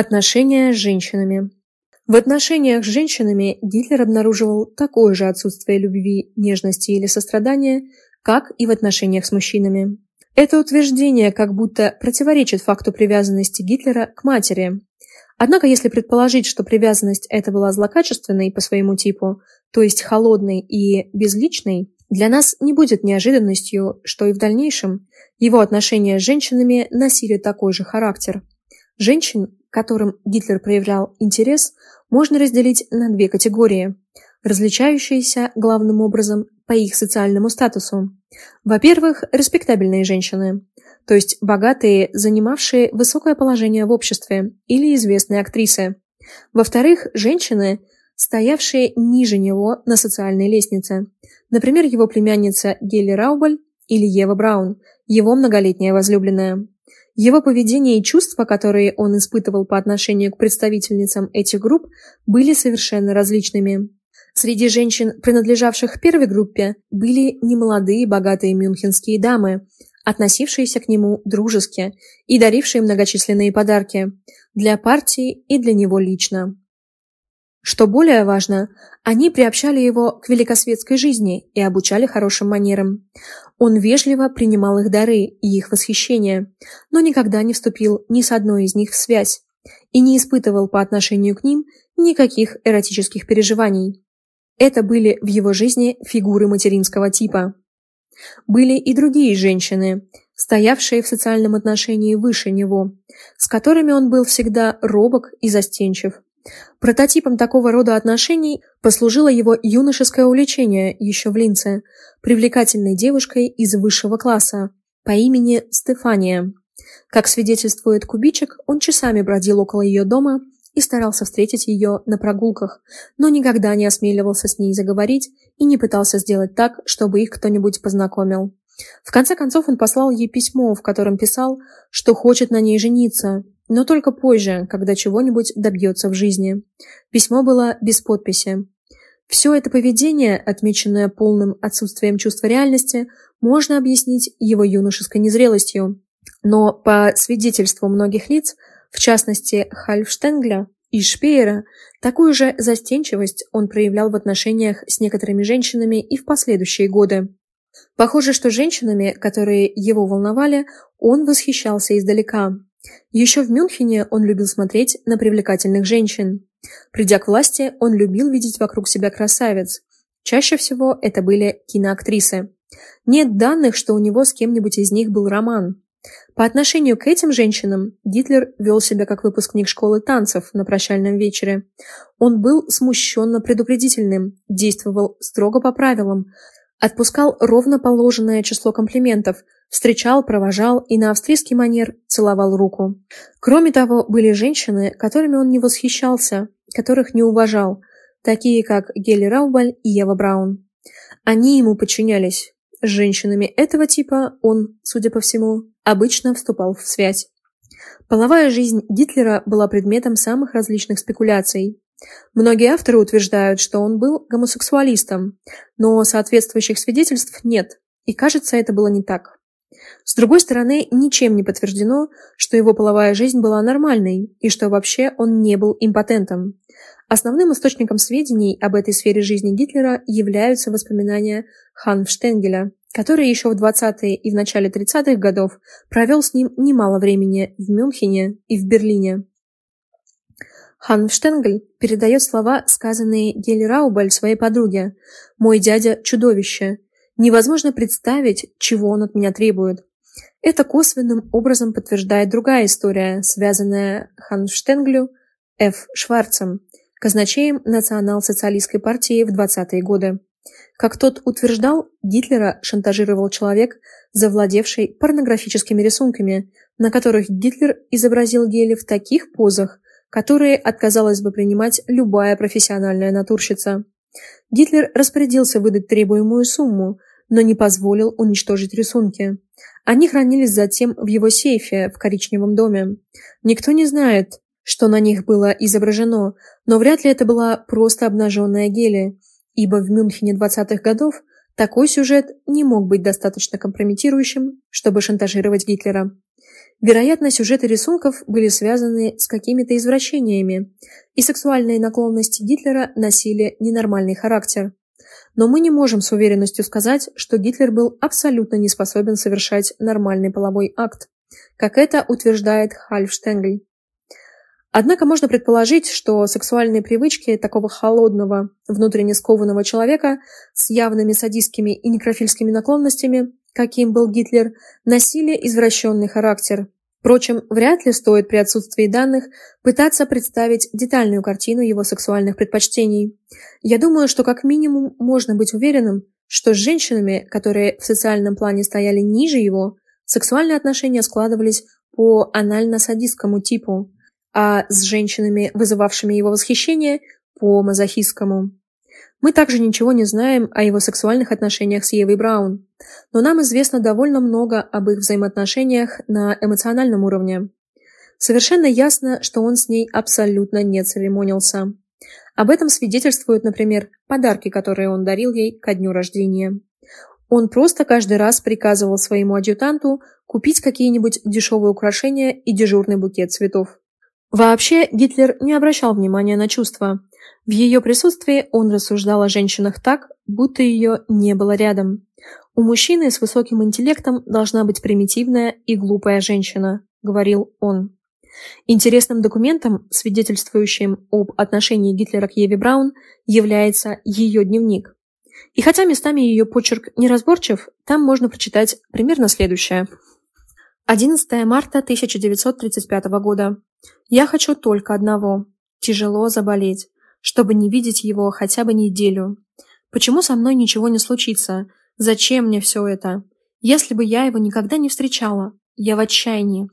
Отношения с женщинами. В отношениях с женщинами Гитлер обнаруживал такое же отсутствие любви, нежности или сострадания, как и в отношениях с мужчинами. Это утверждение как будто противоречит факту привязанности Гитлера к матери. Однако, если предположить, что привязанность эта была злокачественной по своему типу, то есть холодной и безличной, для нас не будет неожиданностью, что и в дальнейшем его отношения с женщинами носили такой же характер. Женщин, которым Гитлер проявлял интерес, можно разделить на две категории, различающиеся главным образом по их социальному статусу. Во-первых, респектабельные женщины, то есть богатые, занимавшие высокое положение в обществе или известные актрисы. Во-вторых, женщины, стоявшие ниже него на социальной лестнице. Например, его племянница Гелли Раубаль или Ева Браун, его многолетняя возлюбленная. Его поведение и чувства, которые он испытывал по отношению к представительницам этих групп, были совершенно различными. Среди женщин, принадлежавших первой группе, были немолодые богатые мюнхенские дамы, относившиеся к нему дружески и дарившие многочисленные подарки для партии и для него лично. Что более важно, они приобщали его к великосветской жизни и обучали хорошим манерам. Он вежливо принимал их дары и их восхищение, но никогда не вступил ни с одной из них в связь и не испытывал по отношению к ним никаких эротических переживаний. Это были в его жизни фигуры материнского типа. Были и другие женщины, стоявшие в социальном отношении выше него, с которыми он был всегда робок и застенчив. Прототипом такого рода отношений послужило его юношеское увлечение еще в Линце привлекательной девушкой из высшего класса по имени Стефания. Как свидетельствует Кубичек, он часами бродил около ее дома и старался встретить ее на прогулках, но никогда не осмеливался с ней заговорить и не пытался сделать так, чтобы их кто-нибудь познакомил. В конце концов он послал ей письмо, в котором писал, что хочет на ней жениться, но только позже, когда чего-нибудь добьется в жизни. Письмо было без подписи. Все это поведение, отмеченное полным отсутствием чувства реальности, можно объяснить его юношеской незрелостью. Но по свидетельству многих лиц, в частности Хальфштенгля и Шпеера, такую же застенчивость он проявлял в отношениях с некоторыми женщинами и в последующие годы. Похоже, что женщинами, которые его волновали, он восхищался издалека. Еще в Мюнхене он любил смотреть на привлекательных женщин. Придя к власти, он любил видеть вокруг себя красавиц. Чаще всего это были киноактрисы. Нет данных, что у него с кем-нибудь из них был роман. По отношению к этим женщинам Гитлер вел себя как выпускник школы танцев на прощальном вечере. Он был смущенно предупредительным, действовал строго по правилам, отпускал ровно положенное число комплиментов, встречал, провожал и на австрийский манер целовал руку. Кроме того, были женщины, которыми он не восхищался, которых не уважал, такие как Гелли Раубаль и Ева Браун. Они ему подчинялись. С женщинами этого типа он, судя по всему, обычно вступал в связь. Половая жизнь Гитлера была предметом самых различных спекуляций. Многие авторы утверждают, что он был гомосексуалистом, но соответствующих свидетельств нет, и кажется, это было не так. С другой стороны, ничем не подтверждено, что его половая жизнь была нормальной и что вообще он не был импотентом. Основным источником сведений об этой сфере жизни Гитлера являются воспоминания Ханфштенгеля, который еще в 20-е и в начале 30-х годов провел с ним немало времени в Мюнхене и в Берлине. Ханфштенгель передает слова, сказанные Гель Раубаль своей подруге «Мой дядя – чудовище. Невозможно представить, чего он от меня требует. Это косвенным образом подтверждает другая история, связанная Ханштенглю Ф. Шварцем, казначеем национал-социалистской партии в 20-е годы. Как тот утверждал, Гитлера шантажировал человек, завладевший порнографическими рисунками, на которых Гитлер изобразил Гели в таких позах, которые отказалась бы принимать любая профессиональная натурщица. Гитлер распорядился выдать требуемую сумму, но не позволил уничтожить рисунки. Они хранились затем в его сейфе в коричневом доме. Никто не знает, что на них было изображено, но вряд ли это была просто обнаженная гели, ибо в Мюнхене 20-х годов такой сюжет не мог быть достаточно компрометирующим, чтобы шантажировать Гитлера. Вероятно, сюжеты рисунков были связаны с какими-то извращениями, и сексуальные наклонности Гитлера носили ненормальный характер. Но мы не можем с уверенностью сказать, что Гитлер был абсолютно не способен совершать нормальный половой акт, как это утверждает Хальф Штенгль. Однако можно предположить, что сексуальные привычки такого холодного, внутренне скованного человека с явными садистскими и некрофильскими наклонностями, каким был Гитлер, носили извращенный характер. Впрочем, вряд ли стоит при отсутствии данных пытаться представить детальную картину его сексуальных предпочтений. Я думаю, что как минимум можно быть уверенным, что с женщинами, которые в социальном плане стояли ниже его, сексуальные отношения складывались по анально-садистскому типу, а с женщинами, вызывавшими его восхищение, по мазохистскому. Мы также ничего не знаем о его сексуальных отношениях с Евой Браун, но нам известно довольно много об их взаимоотношениях на эмоциональном уровне. Совершенно ясно, что он с ней абсолютно не церемонился. Об этом свидетельствуют, например, подарки, которые он дарил ей ко дню рождения. Он просто каждый раз приказывал своему адъютанту купить какие-нибудь дешевые украшения и дежурный букет цветов. Вообще, Гитлер не обращал внимания на чувства. В ее присутствии он рассуждал о женщинах так, будто ее не было рядом. У мужчины с высоким интеллектом должна быть примитивная и глупая женщина, говорил он. Интересным документом, свидетельствующим об отношении Гитлера к Еве Браун, является ее дневник. И хотя местами ее почерк неразборчив, там можно прочитать примерно следующее. 11 марта 1935 года. Я хочу только одного – тяжело заболеть, чтобы не видеть его хотя бы неделю. Почему со мной ничего не случится? Зачем мне все это? Если бы я его никогда не встречала, я в отчаянии.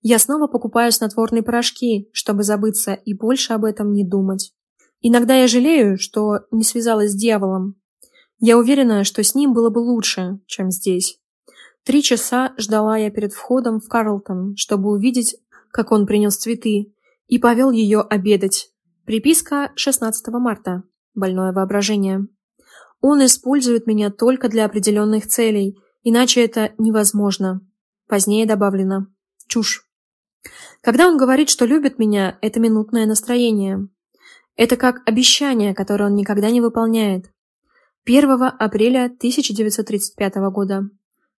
Я снова покупаю снотворные порошки, чтобы забыться и больше об этом не думать. Иногда я жалею, что не связалась с дьяволом. Я уверена, что с ним было бы лучше, чем здесь. Три часа ждала я перед входом в Карлтон, чтобы увидеть, как он принес цветы, и повел ее обедать. Приписка 16 марта. Больное воображение. Он использует меня только для определенных целей, иначе это невозможно. Позднее добавлено. Чушь. Когда он говорит, что любит меня, это минутное настроение. Это как обещание, которое он никогда не выполняет. 1 апреля 1935 года.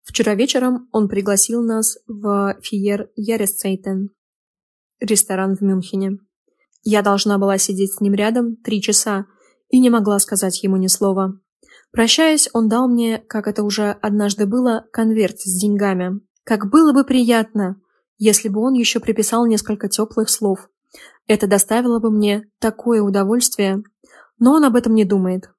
Вчера вечером он пригласил нас в Фиер Яресцейтен, ресторан в Мюнхене. Я должна была сидеть с ним рядом три часа и не могла сказать ему ни слова. Прощаясь, он дал мне, как это уже однажды было, конверт с деньгами. Как было бы приятно, если бы он еще приписал несколько теплых слов. Это доставило бы мне такое удовольствие, но он об этом не думает.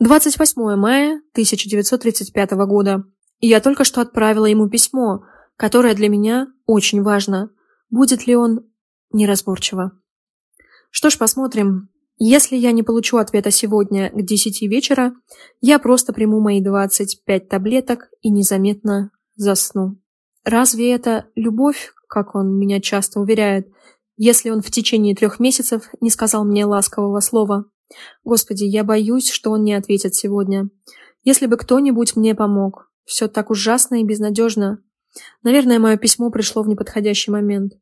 28 мая 1935 года. Я только что отправила ему письмо, которое для меня очень важно. Будет ли он неразборчиво? Что ж, посмотрим. Если я не получу ответа сегодня к 10 вечера, я просто приму мои 25 таблеток и незаметно засну. Разве это любовь, как он меня часто уверяет, если он в течение трех месяцев не сказал мне ласкового слова? Господи, я боюсь, что он не ответит сегодня. Если бы кто-нибудь мне помог. Все так ужасно и безнадежно. Наверное, мое письмо пришло в неподходящий момент.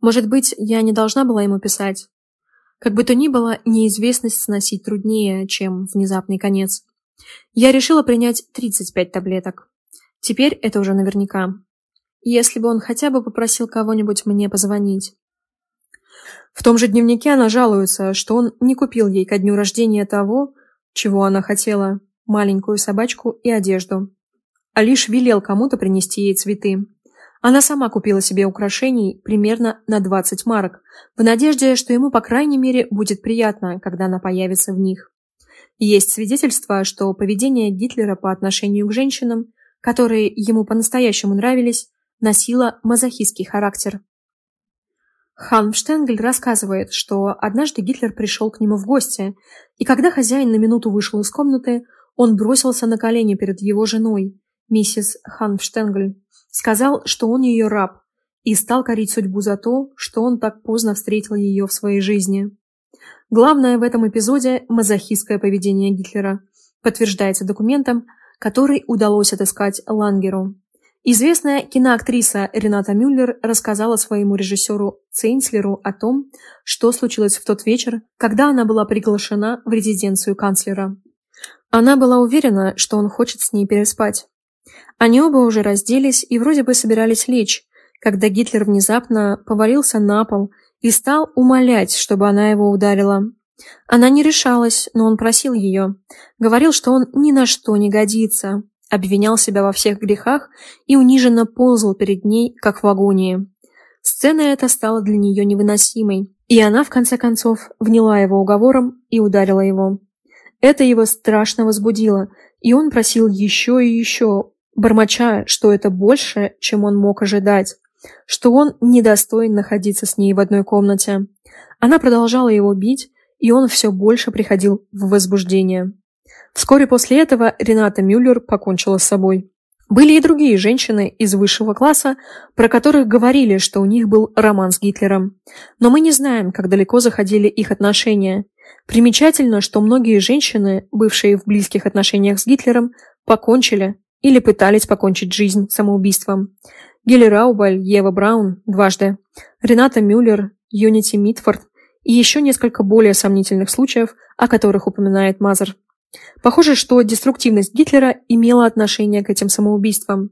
Может быть, я не должна была ему писать. Как бы то ни было, неизвестность сносить труднее, чем внезапный конец. Я решила принять 35 таблеток. Теперь это уже наверняка. Если бы он хотя бы попросил кого-нибудь мне позвонить. В том же дневнике она жалуется, что он не купил ей ко дню рождения того, чего она хотела – маленькую собачку и одежду, а лишь велел кому-то принести ей цветы. Она сама купила себе украшений примерно на 20 марок, в надежде, что ему, по крайней мере, будет приятно, когда она появится в них. Есть свидетельства, что поведение Гитлера по отношению к женщинам, которые ему по-настоящему нравились, носило мазохистский характер. Хан Штенгель рассказывает, что однажды Гитлер пришел к нему в гости, и когда хозяин на минуту вышел из комнаты, он бросился на колени перед его женой, миссис Хан Штенгель, Сказал, что он ее раб, и стал корить судьбу за то, что он так поздно встретил ее в своей жизни. Главное в этом эпизоде – мазохистское поведение Гитлера, подтверждается документом, который удалось отыскать Лангеру. Известная киноактриса Рената Мюллер рассказала своему режиссеру Цейнслеру о том, что случилось в тот вечер, когда она была приглашена в резиденцию канцлера. Она была уверена, что он хочет с ней переспать. Они оба уже разделись и вроде бы собирались лечь, когда Гитлер внезапно повалился на пол и стал умолять, чтобы она его ударила. Она не решалась, но он просил ее. Говорил, что он ни на что не годится, обвинял себя во всех грехах и униженно ползал перед ней, как в агонии. Сцена эта стала для нее невыносимой, и она, в конце концов, вняла его уговором и ударила его. Это его страшно возбудило, и он просил еще и еще, бормоча, что это больше, чем он мог ожидать, что он недостоин находиться с ней в одной комнате. Она продолжала его бить, и он все больше приходил в возбуждение. Вскоре после этого Рената Мюллер покончила с собой. Были и другие женщины из высшего класса, про которых говорили, что у них был роман с Гитлером. Но мы не знаем, как далеко заходили их отношения. Примечательно, что многие женщины, бывшие в близких отношениях с Гитлером, покончили или пытались покончить жизнь самоубийством. Гелли Раубаль, Ева Браун дважды, Рената Мюллер, Юнити Митфорд и еще несколько более сомнительных случаев, о которых упоминает Мазер. Похоже, что деструктивность Гитлера имела отношение к этим самоубийствам.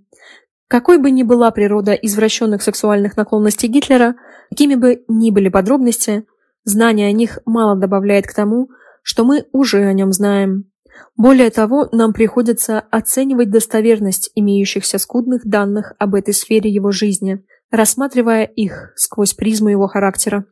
Какой бы ни была природа извращенных сексуальных наклонностей Гитлера, какими бы ни были подробности, знание о них мало добавляет к тому, что мы уже о нем знаем. Более того, нам приходится оценивать достоверность имеющихся скудных данных об этой сфере его жизни, рассматривая их сквозь призму его характера.